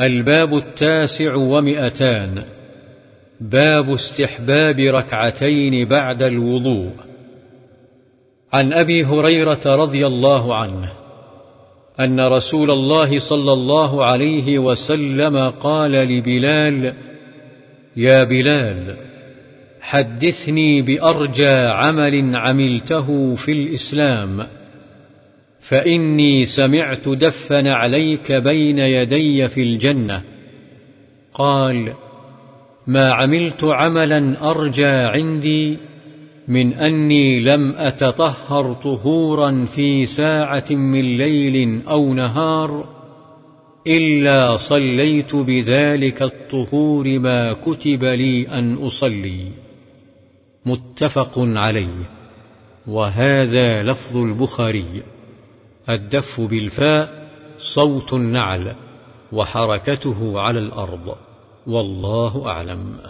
الباب التاسع ومئتان. باب استحباب ركعتين بعد الوضوء. عن أبي هريرة رضي الله عنه أن رسول الله صلى الله عليه وسلم قال لبلال يا بلال حدثني بأرجى عمل عملته في الإسلام. فإني سمعت دفن عليك بين يدي في الجنة. قال ما عملت عملا أرجى عندي من أني لم أتطهر طهورا في ساعة من ليل أو نهار إلا صليت بذلك الطهور ما كتب لي أن أصلي. متفق عليه. وهذا لفظ البخاري. الدف بالفاء صوت النعل وحركته على الأرض. والله أعلم.